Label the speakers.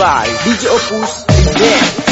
Speaker 1: by DJ Opus Event.